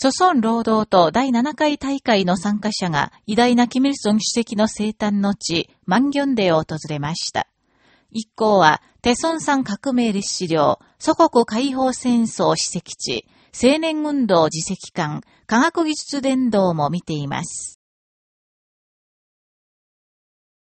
著村労働党第7回大会の参加者が偉大なキム・ルソン主席の生誕の地、万元ギデを訪れました。一行は、テソン山革命歴史領、祖国解放戦争史跡地、青年運動自責館、科学技術伝道も見ています。